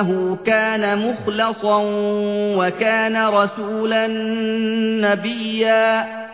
إنه كان مخلصا وكان رسولا نبيا.